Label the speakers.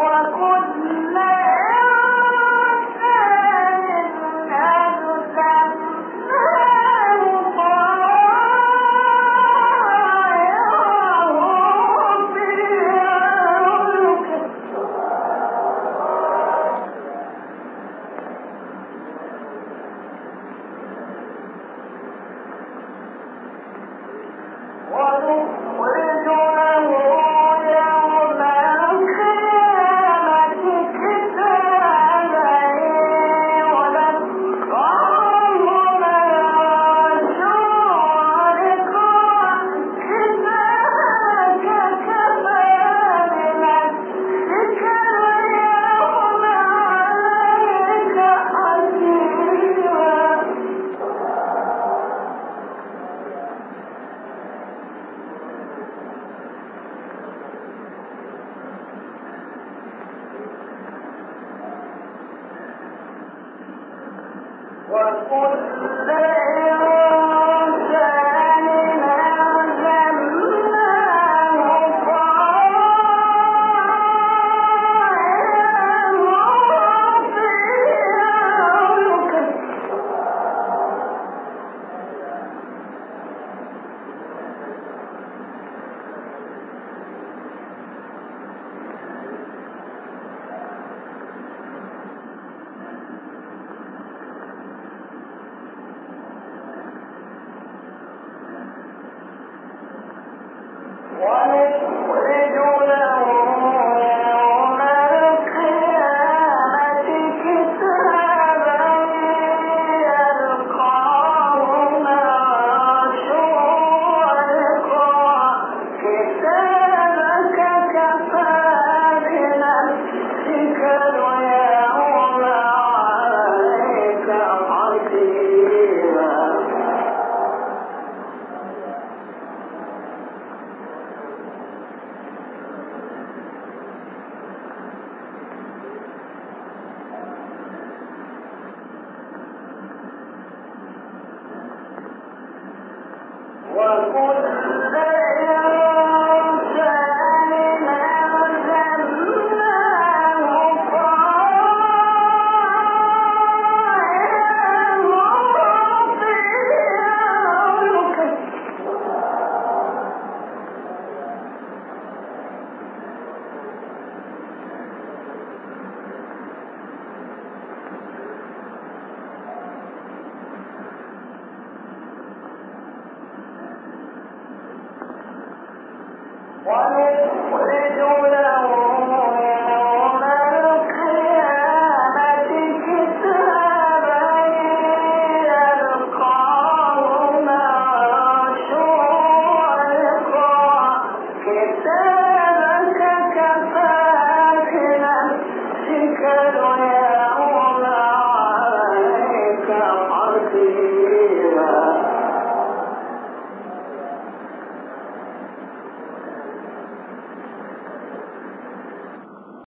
Speaker 1: وكلا